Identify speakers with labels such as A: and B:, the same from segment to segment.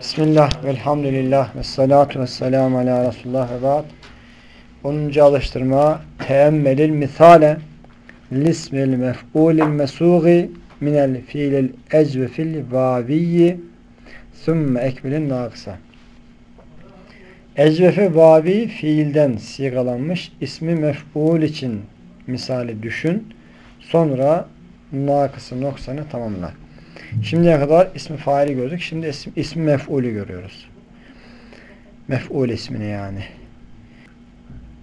A: Bismillah, velhamdülillah, ve salatu ve selamu ala Resulullah ve ba'd. 10. alıştırma teemmelil misale lismil mef'ulil mesuği minel fiilil ecvefil vaviyyi sümme ekbilin nakısa. Ecvefe vavi fiilden sigalanmış ismi mef'ul için misali düşün. Sonra nakısı noksanı tamamla. Şimdiye kadar ismi faili gördük. Şimdi ismi, ismi mef'ulü görüyoruz. Mef'ul ismini yani.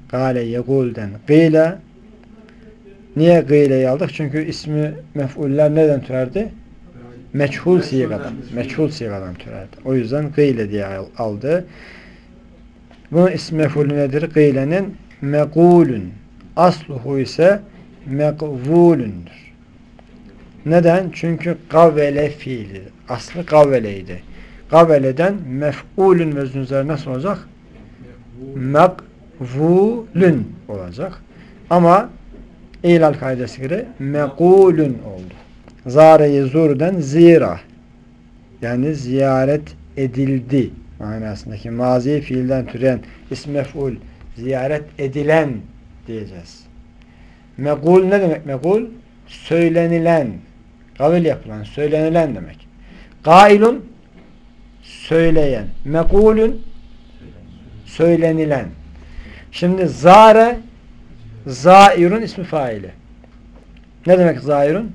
A: Gale yegulden gıyle Niye gıyleyi aldık? Çünkü ismi mef'uller neden türerdi? Meçhul sigadan. Meçhul sigadan türerdi. O yüzden gıyle diye aldı. Bunun ismi mef'ulü nedir? Gıylenin megulün. Asluhu ise megvulündür. Neden? Çünkü kavvele fiili. Aslı kavveleydi. Kavveleden mef'ulün veznü üzeri nasıl olacak? Mekvulün olacak. Ama İlal kaidesi göre mekulün oldu. Zare-i zurden zira. Yani ziyaret edildi manasındaki mazi fiilden türeyen ism mef'ul ziyaret edilen diyeceğiz. Mekul ne demek mekul? Söylenilen, kavil yapılan, söylenilen demek. Gailun söyleyen, mekulün söylenilen. Şimdi zare zairun ismi faili. Ne demek zairun?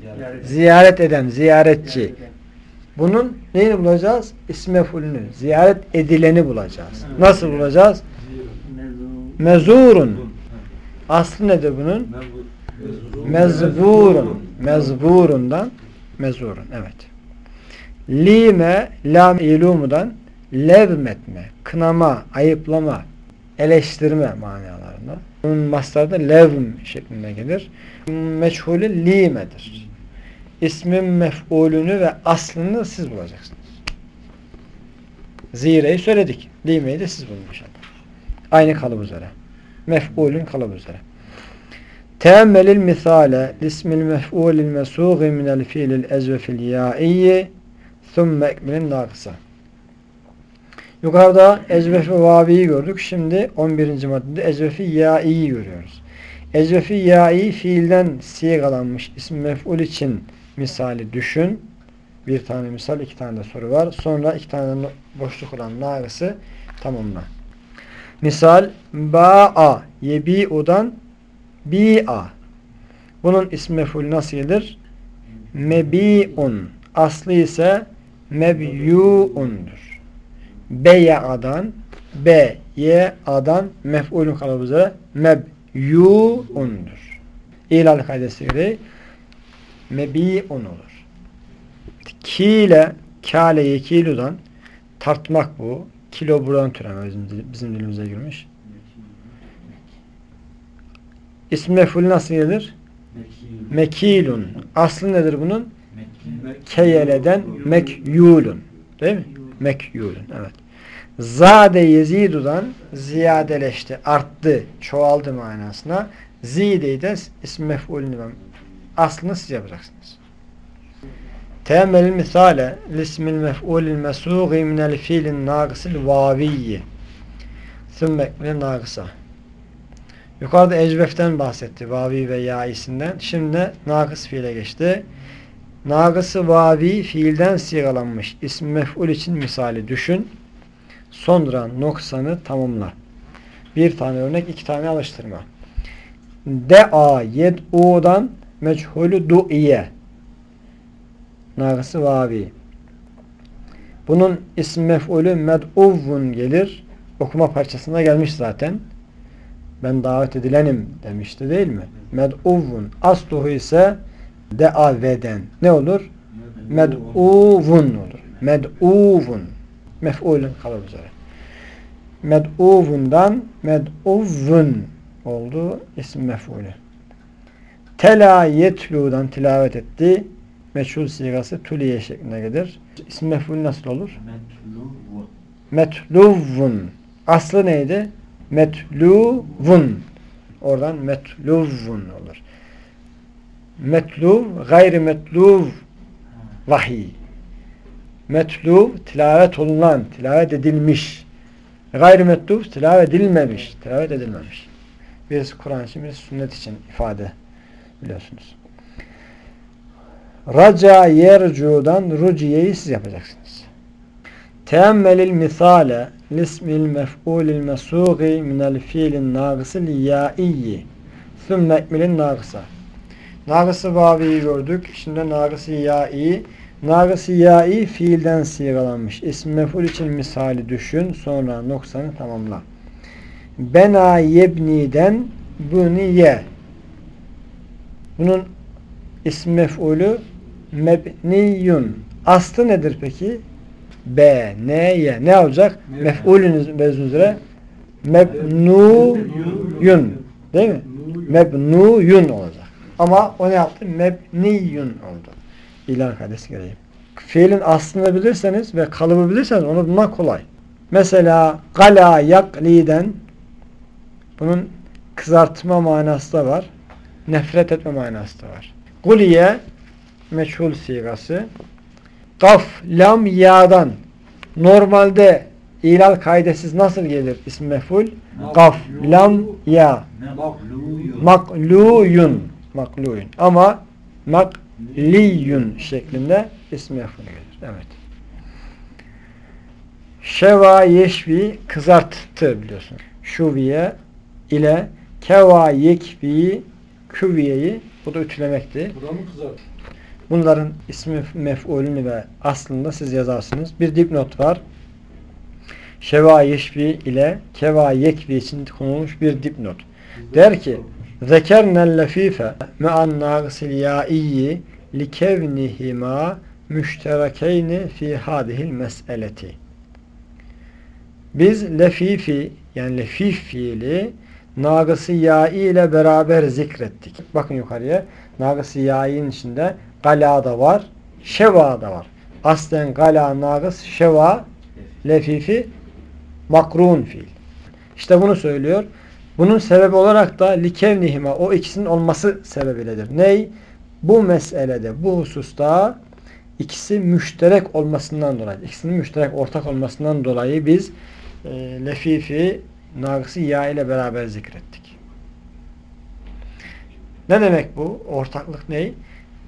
A: Ziyaret, ziyaret eden, ziyaretçi. Bunun neyini bulacağız? İsmi mef'ulünü. Ziyaret edileni bulacağız. Nasıl bulacağız? Mezurun. Aslı nedir bunun? Mezburun. Mezburundan mezurun. Evet. Lime, lam ilumudan levmetme, kınama, ayıplama, eleştirme manalarında. Bunun mastarda levm şeklinde gelir. Meçhulü limedir. İsmin mef'ulünü ve aslını siz bulacaksınız. Zire'yi söyledik. Lime'yi de siz inşallah. Aynı kalıp üzere. Mef'ulün kalıbı üzere. Teemmelil misale lismil mef'ulil mesuği minel fiilil ezvefil ya'iyyi thumme ekmilin nakısa. Yukarıda ecvefi vaviyi gördük. Şimdi 11. maddede ecvefi ya'iyi görüyoruz. Ecvefi ya'i fiilden sigalanmış isim mef'ul için misali düşün. Bir tane misal, iki tane de soru var. Sonra iki tane boşluk olan nağısı tamamla. Misal ba'a yebi'udan bi'a. Bunun ismi mef'ul nasıl gelir? Mebi'un. Aslı ise mebyu'undur. Beya'dan be ye adan mef'ulun kalıbı üzere mebyu'undur. İlal kaidesi göre mebi'un olur. Kile kale yekiludan tartmak bu. Kilo buradan türeme bizim, bizim dilimize girmiş. İsmi mef'ul nasıl gelir? Mekilun. Aslı nedir bunun? Keyeleden mekyulun. Değil mi? Mekyulun. Evet. Zade yezidudan ziyadeleşti, arttı, çoğaldı manasına. Zideyi de ismi mef'ulünü aslını siz yapacaksınız. Temelil misale lismil mef'ulil mesuği minel fiilin nâgısil vaviyyi sümme nâgısa Yukarıda ecveften bahsetti. Vavi ve yaisinden. Şimdi nakıs fiile geçti. Nagısı vavi fiilden sigalanmış ismi mef'ul için misali düşün. Sonra noksanı tamamla. Bir tane örnek, iki tane alıştırma. De'a yed'u'dan meçhulü du'iye. Nagısı vavi. Bunun ismi mef'ulü med'uvvun gelir. Okuma parçasında gelmiş zaten. Ben davet edilenim demişti değil mi? Med'uvvun. Asluhu ise deaveden. Ne olur? Med'uvun olur. Med'uvun. Mef'ulün kalıbı üzere. Med'uvundan med'uvvun oldu isim mef'ulü. Tela yetlu'dan tilavet etti. Meçhul sigası tuliye şeklinde gelir. İsim mef'ul nasıl olur? Metluvun. Aslı neydi? Metluvun. Oradan metluvun olur. Metluv, gayri metluv vahiy. Metlu tilavet olunan, tilavet edilmiş. Gayri metlu tilavet edilmemiş, tilavet edilmemiş. Birisi Kur'an için, birisi sünnet için ifade biliyorsunuz. Raca yercudan ruciyeyi siz yapacaksınız. Teammelil misale lismil mef'ulil mesugi minel fiilin nâgısı liyâiyyi sümme ekmilin nâgısa. Nâgısı vaviyi gördük. Şimdi nâgısı ya'i. Nâgısı ya'i fiilden sigalanmış. İsm mef'ul için misali düşün. Sonra noksanı tamamla. Bena yebniden buniye. Bunun ism mef'ulü mebniyun. Aslı nedir peki? B, N, Y. Ne olacak? Mef'ulün bezin üzere mebnuyun. Değil mi? Mebnuyun olacak. Ama o ne yaptı? Mebniyun oldu. İlan kardeşi gereği. Fiilin aslını bilirseniz ve kalıbı bilirseniz onu bulmak kolay. Mesela gala yakliden bunun kızartma manası da var. Nefret etme manası da var. Guliye meçhul sigası. Kaf, lam, ya'dan normalde ilal kaidesiz nasıl gelir ismi meful? Kaf, lam, ya. Makluyun. Makluyun. Ama makliyun şeklinde ismi meful gelir. Evet. Şeva yeşvi kızarttı biliyorsun. Şuviye ile keva yekvi küviyeyi bu da ütülemekti. Bunların ismi mef'ulünü ve aslında siz yazarsınız. Bir dipnot var. Şeva yeşvi ile keva yekvi için konulmuş bir dipnot. Der ki zekernel lefife me'an nâgısil yâiyyi likevnihima müşterekeyni fi hadihil mes'eleti. Biz lefifi yani lefif fiili nagısı ya'i ile beraber zikrettik. Bakın yukarıya. Nagısı ya'i'nin içinde gala da var, şeva da var. Aslen gala, nagıs, şeva, lefifi, makrun fiil. İşte bunu söylüyor. Bunun sebebi olarak da likevnihima o ikisinin olması sebebiyledir. Ney? Bu meselede, bu hususta ikisi müşterek olmasından dolayı, ikisinin müşterek ortak olmasından dolayı biz e, lefifi, nagısı ya ile beraber zikrettik. Ne demek bu? Ortaklık ney?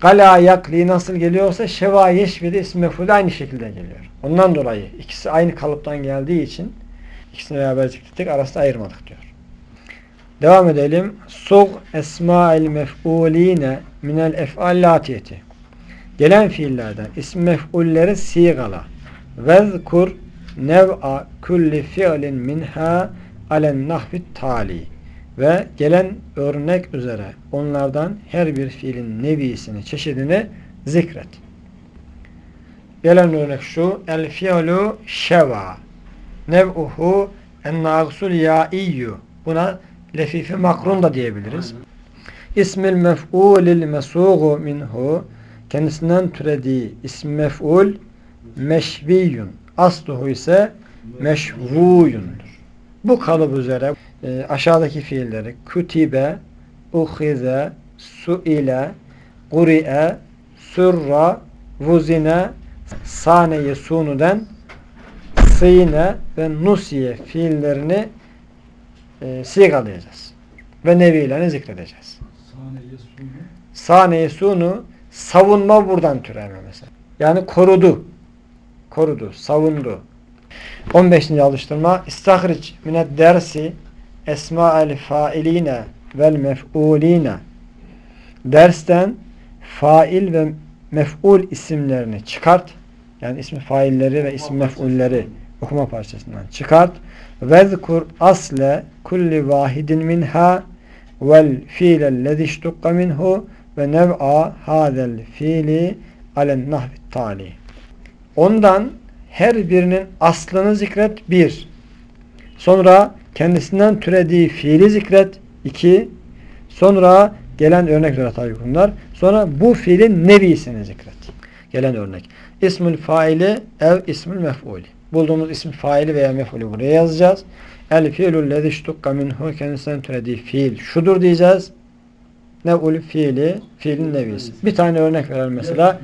A: Gala yakli nasıl geliyorsa şeva yeşvi de ismi mefulü aynı şekilde geliyor. Ondan dolayı ikisi aynı kalıptan geldiği için ikisini beraber zikrettik. Arasında ayırmadık diyor. Devam edelim. Sug esma'il mef'uline minel ef'al latiyeti. Gelen fiillerden isim mef'ulleri sigala. Vezkur nev'a kulli fi'lin minha alen nahvit tali ve gelen örnek üzere onlardan her bir fiilin nevisini, çeşidini zikret. Gelen örnek şu. El fi'lu şeva nev'uhu en nagsul ya'iyyu buna lefifi makrun da diyebiliriz. İsmil mef'ulil mesuğu minhu kendisinden türediği ism mef'ul meşviyun. Asluhu ise meşvuyundur. Bu kalıp üzere e, aşağıdaki fiilleri kütibe, uhize, suile, kuri'e, surra, vuzine, sane sunu'den sine ve nusiye fiillerini e, sigalayacağız. Ve nevilerini zikredeceğiz. Sane sunu savunma buradan türeme mesela. Yani korudu. Korudu, savundu. 15. alıştırma İstahric minet dersi esma'el failine vel mef'uline dersten fail ve mef'ul isimlerini çıkart. Yani ismi failleri ve isim mef'ulleri okuma parçasından çıkart. Vezkur asle kulli vahidin minha vel fiilellezi iştukka minhu ve nev'a hadel fiili alen nahvit tali. Ondan her birinin aslını zikret. Bir. Sonra kendisinden türediği fiili zikret. iki. Sonra gelen örnekler tabi bunlar. Sonra bu fiilin nevisini zikret. Gelen örnek. İsmül faili ev ismül mef'uli. Bulduğumuz ism faili veya mef'ulü buraya yazacağız. El fiilü lezi iştukka minhu kendisinden türediği fiil şudur diyeceğiz. Nev'ul fiili fiilin nevisi. Bir tane örnek verelim mesela.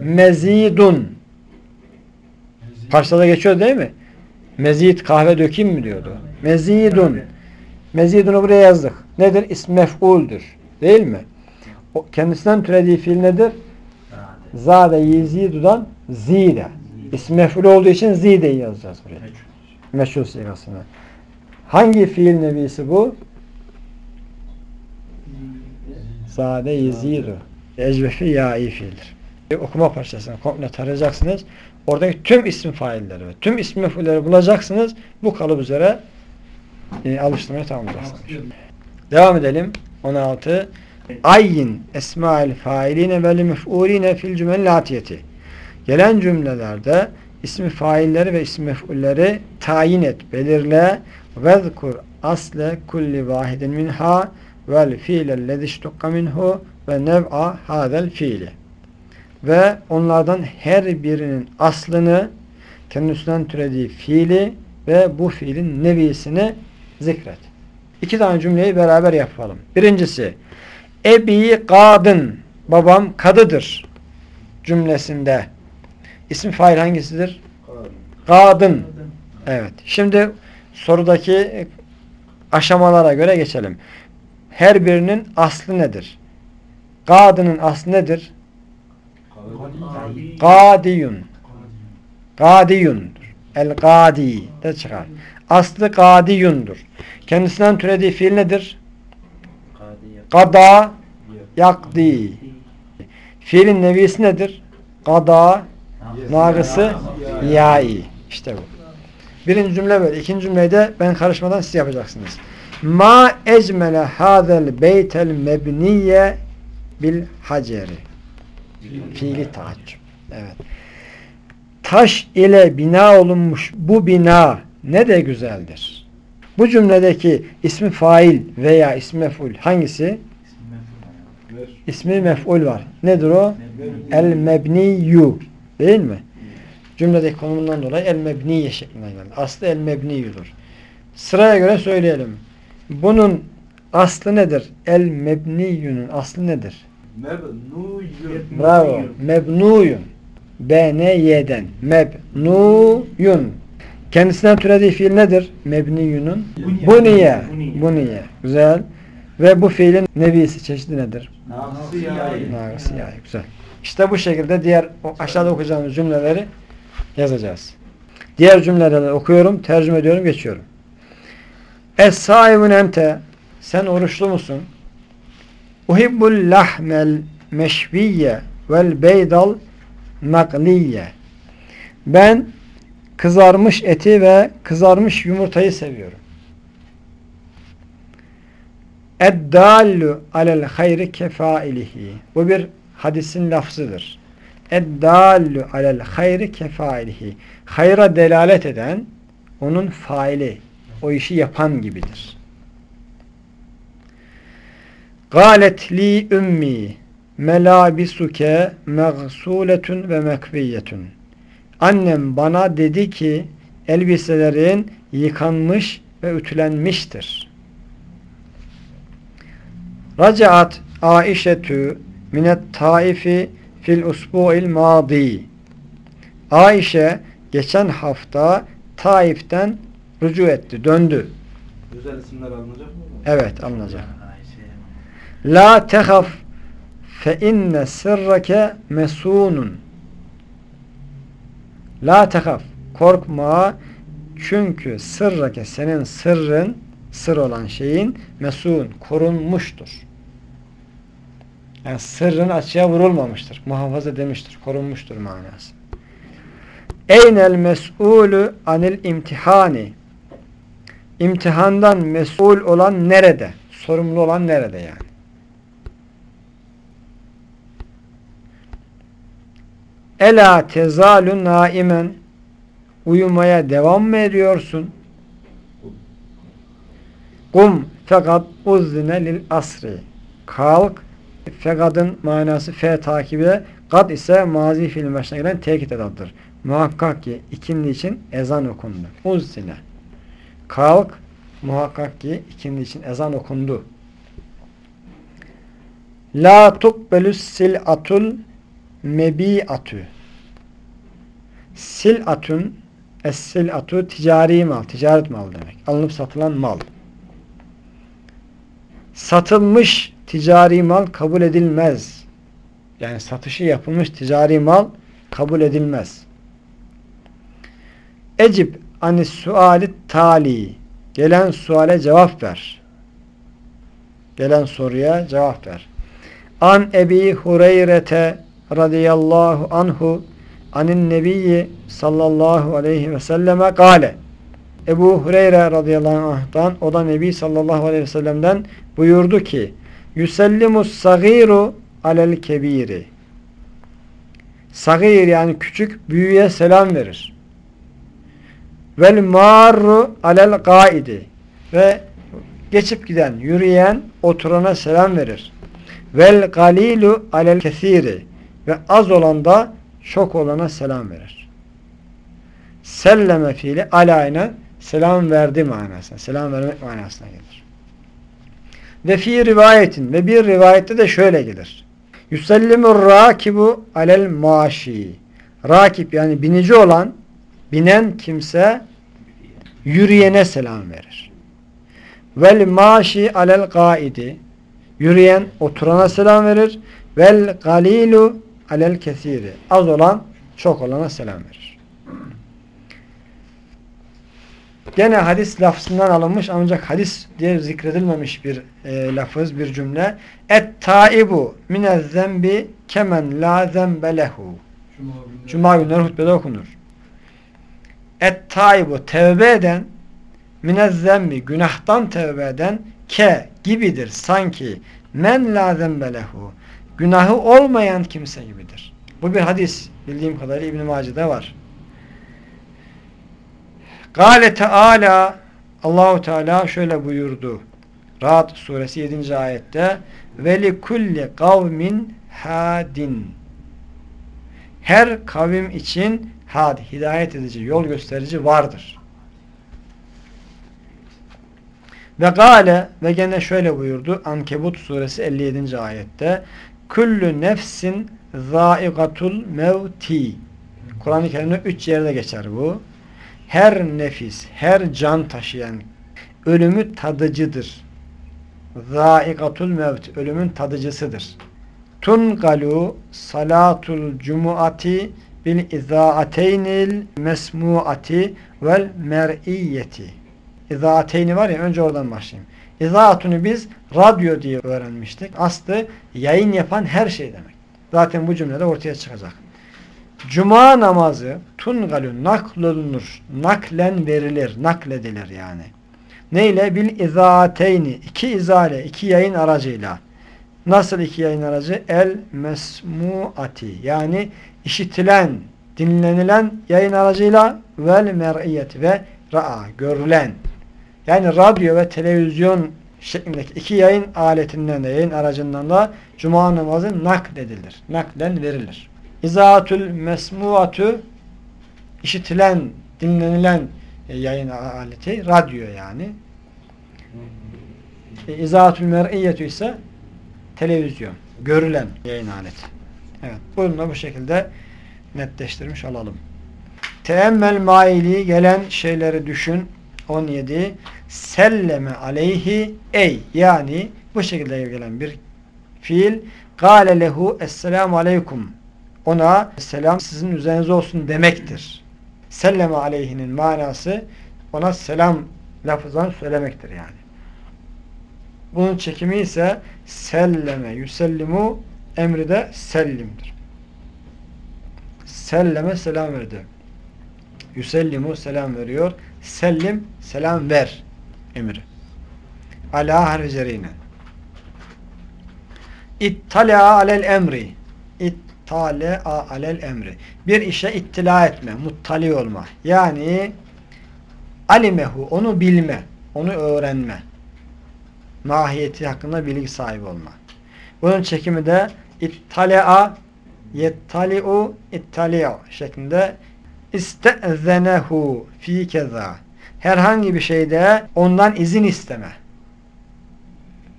A: Mezidun Parçada geçiyor değil mi? Mezid kahve dökeyim mi diyordu. Mezidun. Mezidun'u buraya yazdık. Nedir? İsm mef'uldür. Değil mi? O kendisinden türediği fiil nedir? Zade yizidudan zide. İsm mef'ul olduğu için zide'yi yazacağız buraya. Meşhur sigasını. Hangi fiil nevisi bu? Zade yizidu. Ecvefi ya'i fiildir. Okuma parçasını komple tarayacaksınız. Oradaki tüm isim failleri ve tüm isim mef'ulleri bulacaksınız. Bu kalıp üzere e, alıştırmayı tamamlayacaksınız. Devam edelim. 16. Ayyin esmail failine vel mef'uline fil cümle atiyeti. Gelen cümlelerde ismi failleri ve ismi mef'ulleri tayin et, belirle. Vezkur asle kulli vahidin minha vel fiilellezi iştukka minhu ve nev'a hadel fiili. Ve onlardan her birinin aslını kendisinden türediği fiili ve bu fiilin nevisini zikret. İki tane cümleyi beraber yapalım. Birincisi Ebi kadın babam kadıdır cümlesinde isim fail hangisidir? Kadın. Evet. Şimdi sorudaki aşamalara göre geçelim. Her birinin aslı nedir? Kadının aslı nedir? Kadiyun. Kadiyundur. El gadi de çıkar. Aslı kadiyundur. Kendisinden türediği fiil nedir? Kada yakdi. Fiilin nevisi nedir? Kada nagısı yai. İşte bu. Birinci cümle böyle. İkinci cümleyi de ben karışmadan siz yapacaksınız. Ma ecmele hadel beytel mebniye bil haceri. Fiili taaccüp. Evet. Taş ile bina olunmuş bu bina ne de güzeldir. Bu cümledeki ismi fail veya ismi mef'ul hangisi? İsmi mef'ul var. Nedir o? El mebniyu. Değil mi? Cümledeki konumundan dolayı el mebniye şeklinde geldi. Aslı el mebniyudur. Sıraya göre söyleyelim. Bunun aslı nedir? El mebniyunun aslı nedir?
B: Mebnuyun.
A: Bravo. Mebnuyun. B-N-Y'den. Mebnuyun. Kendisinden türediği fiil nedir? Mebniyunun. Buniye. Buniye. Güzel. Ve bu fiilin nevisi çeşidi nedir? Nagısı yay. Güzel. İşte bu şekilde diğer aşağıda okuyacağımız cümleleri yazacağız. Diğer cümleleri okuyorum, tercüme ediyorum, geçiyorum. Es-saibun ente sen oruçlu musun? Uhibbul lahmel meşviye vel beydal makliye. Ben kızarmış eti ve kızarmış yumurtayı seviyorum. Eddallu alel hayri kefailihi. Bu bir hadisin lafzıdır. Eddallu alel hayri kefailihi. Hayra delalet eden onun faili, o işi yapan gibidir. Galet li ümmi melabisuke mağsuletun ve mekviyetun. Annem bana dedi ki elbiselerin yıkanmış ve ütülenmiştir. Racaat Aişetü minet taifi fil usbu'il madi. Aişe geçen hafta Taif'ten rücu etti, döndü.
B: Özel isimler alınacak mı?
A: Evet, alınacak. La tehaf fe inne sırrake mesunun. La tehaf. Korkma. Çünkü sırrake senin sırrın sır olan şeyin mesun korunmuştur. Yani sırrın açığa vurulmamıştır. Muhafaza edilmiştir. Korunmuştur manası. Eynel mes'ulü anil imtihani. İmtihandan mesul olan nerede? Sorumlu olan nerede yani? Ela tezalu naimen uyumaya devam mı ediyorsun? Kum fakat uzzine lil asri. Kalk fekadın manası fe takibi kad ise mazi fiilin başına gelen tekit edattır. Muhakkak ki ikindi için ezan okundu. Uzzine. Kalk muhakkak ki ikindi için ezan okundu. La tukbelus sil'atul mebi'atü. Silatun Es-silatu ticari mal, ticaret mal demek. Alınıp satılan mal. Satılmış ticari mal kabul edilmez. Yani satışı yapılmış ticari mal kabul edilmez. Ecib anis suali tali. Gelen suale cevap ver. Gelen soruya cevap ver. An Ebi Hureyrete radıyallahu anhu anin nebiyyi sallallahu aleyhi ve selleme gale. Ebu Hureyre radıyallahu anh'tan o da Nebi sallallahu aleyhi ve sellem'den buyurdu ki Yüsellimus sagiru alel kebiri Sagir yani küçük büyüğe selam verir. Vel marru alel gaidi ve geçip giden, yürüyen, oturana selam verir. Vel galilu alel kesiri ve az olan da çok olana selam verir. Selleme fiili alayna selam verdi manasına, selam vermek manasına gelir. Ve fi rivayetin ve bir rivayette de şöyle gelir. Yüsellimur rakibu alel maşi. Rakip yani binici olan, binen kimse yürüyene selam verir. Vel maşi alel gaidi. Yürüyen oturana selam verir. Vel galilu alel kesiri. Az olan çok olana selam verir. Gene hadis lafzından alınmış ancak hadis diye zikredilmemiş bir e, lafız, bir cümle. Et taibu minez zembi kemen la zembe lehu. Cuma günleri hutbede okunur. Et taibu tevbe eden minez zembi günahtan tevbe eden ke gibidir sanki men la zembe lehu. Günahı olmayan kimse gibidir. Bu bir hadis. Bildiğim kadarıyla İbn-i Mace'de var. Gale Teala Allahu Teala şöyle buyurdu. Ra'd suresi 7. ayette ve li kulli kavmin hadin her kavim için had hidayet edici, yol gösterici vardır. Ve gale ve gene şöyle buyurdu Ankebut suresi 57. ayette Kullu nefsin zaigatul mevti Kur'an-ı Kerim'de üç yerde geçer bu. Her nefis, her can taşıyan ölümü tadıcıdır. Zaigatul mevt, ölümün tadıcısıdır. Tungalu salatul cumuati bil izaateynil mesmuati vel mer'iyeti. İzaateyni var ya önce oradan başlayayım. İzaatunu biz radyo diye öğrenmiştik. Aslı yayın yapan her şey demek. Zaten bu cümlede ortaya çıkacak. Cuma namazı tungalü naklolunur. Naklen verilir. Nakledilir yani. Neyle? Bil izaateyni. iki izale, iki yayın aracıyla. Nasıl iki yayın aracı? El mesmuati. Yani işitilen, dinlenilen yayın aracıyla vel mer'iyet ve ra'a, görülen. Yani radyo ve televizyon şeklindeki iki yayın aletinden de yayın aracından da cuma namazı nakledilir. Naklen verilir. İzaatül mesmuatü işitilen, dinlenilen yayın aleti radyo yani. E, İzaatül mer'iyyetü ise televizyon, görülen yayın aleti. Evet, bunu da bu şekilde netleştirmiş olalım. Teemmel maili gelen şeyleri düşün. 17. Selleme aleyhi ey yani bu şekilde gelen bir fiil gale lehu esselamu aleykum ona selam sizin üzerinize olsun demektir. Selleme aleyhinin manası ona selam lafızdan söylemektir yani. Bunun çekimi ise selleme yüsellimu emri de sellimdir. Selleme selam verdi. Yüsellimu selam veriyor. Sellim selam ver emri. Ala harfi cerine. İttala alel emri. İttala alel emri. Bir işe ittila etme, muttali olma. Yani alimehu, onu bilme, onu öğrenme. Mahiyeti hakkında bilgi sahibi olma. Bunun çekimi de ittala yettali'u ittali'u şeklinde istezenehu fi keza herhangi bir şeyde ondan izin isteme.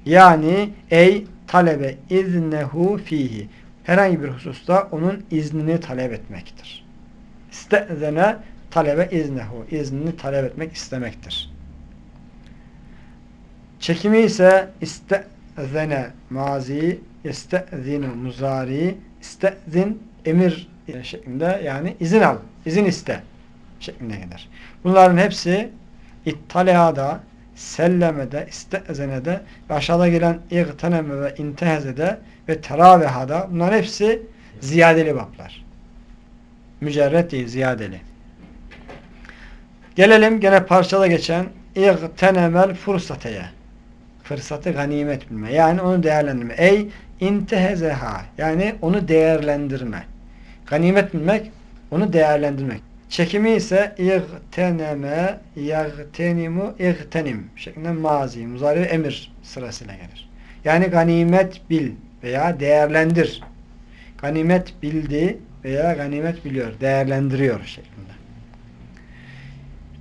A: Yani ey talebe iznehu fihi herhangi bir hususta onun iznini talep etmektir. İste'zene talebe iznehu. İznini talep etmek istemektir. Çekimi ise iste'zene mazi, iste'zinu muzari, iste'zin emir şeklinde yani izin al, izin iste şeklinde gelir. Bunların hepsi ittaleada, sellemede, iste'zenede ve aşağıda gelen igteneme ve intehezede ve teravehada bunların hepsi ziyadeli bablar. Mücerret değil, ziyadeli. Gelelim gene parçada geçen igtenemel fursateye. Fırsatı ganimet bilme. Yani onu değerlendirme. Ey intehezeha. Yani onu değerlendirme. Ganimet bilmek, onu değerlendirmek. Çekimi ise igteneme, yagtenimu, igtenim şeklinde mazi, muzari emir sırasıyla gelir. Yani ganimet bil veya değerlendir. Ganimet bildi veya ganimet biliyor, değerlendiriyor şeklinde.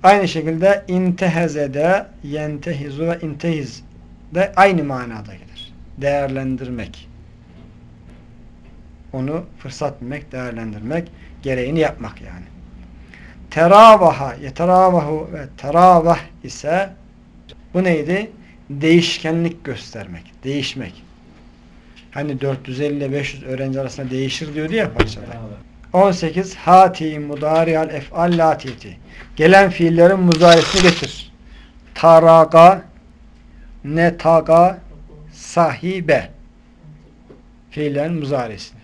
A: Aynı şekilde intehezede yentehizu ve intehiz de aynı manada gelir. Değerlendirmek. Onu fırsat bilmek, değerlendirmek, gereğini yapmak yani. Teravaha, yeteravahu ve teravah ise bu neydi? Değişkenlik göstermek, değişmek. Hani 450 ile 500 öğrenci arasında değişir diyordu ya parçada. 18 hati mudariyal ef'al latiti. Gelen fiillerin muzaresini getir. Taraga netaga sahibe. Fiillerin muzaresini.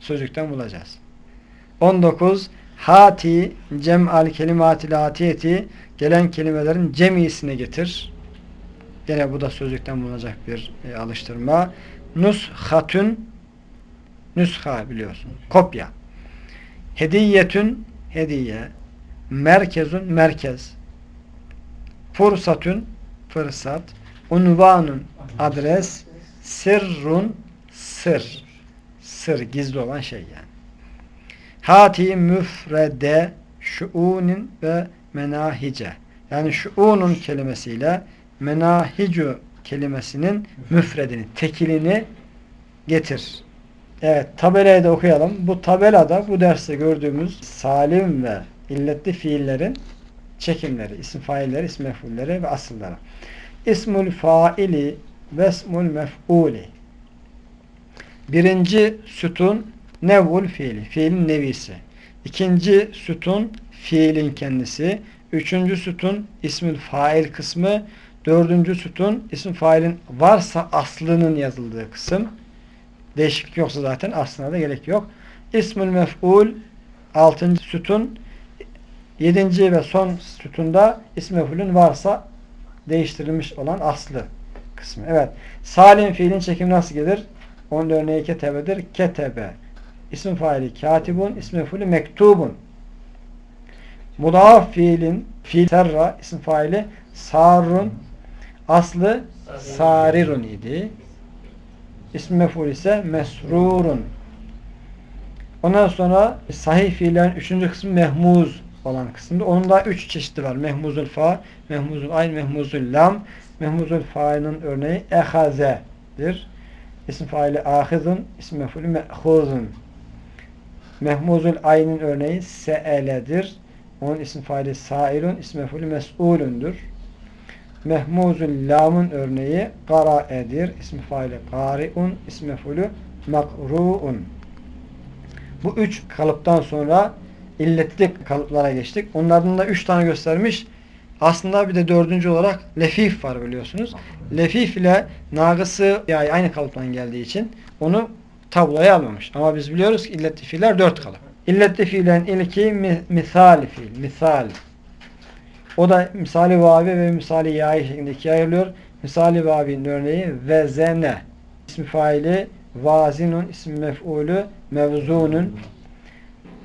A: Sözlükten bulacağız. 19 hati cem'al kelimatil atiyeti gelen kelimelerin cem'isine getir. Gene bu da sözlükten bulunacak bir e, alıştırma. Nushatun nüsha biliyorsun. Kopya. Hediyetün hediye. Merkezun merkez. Fursatun fırsat. Unvanun adres. Sirrun sır. Sır gizli olan şey yani. Hati müfrede şuunin ve menahice. Yani şuunun kelimesiyle menahicu kelimesinin müfredini, tekilini getir. Evet, tabelayı da okuyalım. Bu tabelada bu derste gördüğümüz salim ve illetli fiillerin çekimleri, isim failleri, isim mef'ulleri ve asılları. İsmul faili ve ismul mef'uli. Birinci sütun nevul fiili, fiilin nevisi. İkinci sütun fiilin kendisi. Üçüncü sütun ismül fail kısmı. Dördüncü sütun isim failin varsa aslının yazıldığı kısım. Değişiklik yoksa zaten aslına da gerek yok. İsmül mef'ul altıncı sütun yedinci ve son sütunda ism mef'ulün varsa değiştirilmiş olan aslı kısmı. Evet. Salim fiilin çekimi nasıl gelir? Onun örneği ketebedir. Ketebe. İsim faili katibun, ism mef'ulü mektubun. Mudaf fiilin fiil serra isim faili sarun aslı sarirun idi. İsm mef'ul ise mesrurun. Ondan sonra sahih fiillerin üçüncü kısmı mehmuz olan kısımda. Onun da üç çeşidi var. Mehmuzul fa, mehmuzul ayn, mehmuzul lam. Mehmuzul fa'nın örneği ehaze'dir. İsim faili ahizun, isim mef'ulü me'huzun. Mehmuzul aynin örneği se'eledir. Onun isim faili sailun, isim mef'ulü mes'ulundur. Mehmuzul lamın örneği qara'edir. İsmi faili qari'un, ismi mef'ulü makru'un. Bu üç kalıptan sonra illetli kalıplara geçtik. Onlardan da üç tane göstermiş. Aslında bir de dördüncü olarak lefif var biliyorsunuz. Lefif ile nagısı yani aynı kalıptan geldiği için onu tabloya almamış. Ama biz biliyoruz ki illetli fiiller dört kalıp. İlletli fiillerin ilki mi, misal fiil. Misal. O da misali vavi ve misali yai şeklinde ikiye ayrılıyor. Misali vavinin örneği vezene. İsmi faili vazinun, ismi mef'ulü mevzunun.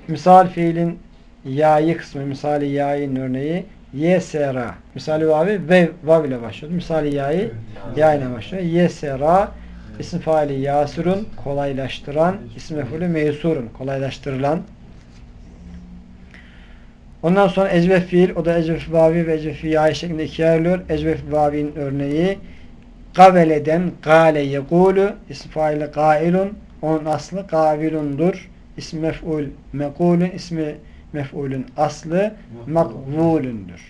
A: Misal fiilin yayı kısmı, misali yayın örneği yesera. Misali vavi ve vav ile başlıyor. Misali yayı ya ile başlıyor. Yesera isim faili yasirun kolaylaştıran, isim mef'ulü meysurun kolaylaştırılan. Ondan sonra ecvef fiil, o da ecvef vavi ve ecvef yayı şeklinde ikiye ayrılıyor. Ecvef vavinin örneği gaveleden gale yegulu isim faili gailun onun aslı gavilundur. İsmi mef'ul mekulun ismi mef'ulün aslı makvulündür.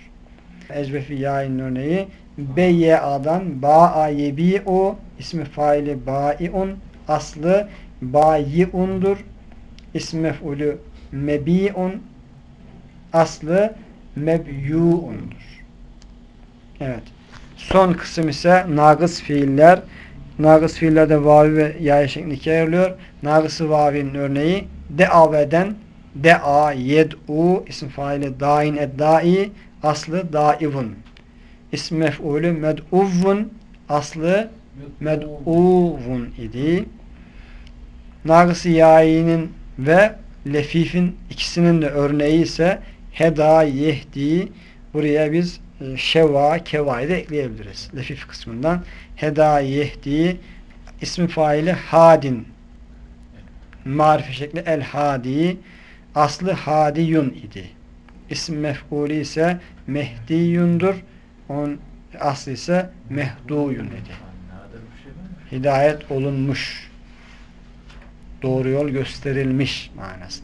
A: Ecvefi yayın örneği beyye'adan ba'a yebi'u ismi faili ba'iun aslı bayi'undur. İsmi mef'ulü mebi'un aslı mebyu'undur. Evet. Son kısım ise nagıs fiiller. Nagıs fiillerde vavi ve yaya şeklinde ikiye ayrılıyor. Nagısı vavinin örneği deaveden dea yed'u isim faili dain eddai aslı daivun. İsm mef'ulü med'uvvun aslı med'uvun idi. Nagısı yayinin ve lefifin ikisinin de örneği ise heda yehdi. Buraya biz e, şeva, kevayı da ekleyebiliriz. Lefif kısmından. Heda yehdi ismi faili hadin marife şekli el hadi aslı hadiyun idi. İsim mef'ulü ise mehdiyundur. Onun aslı ise mehduyun idi. Hidayet olunmuş. Doğru yol gösterilmiş manasında.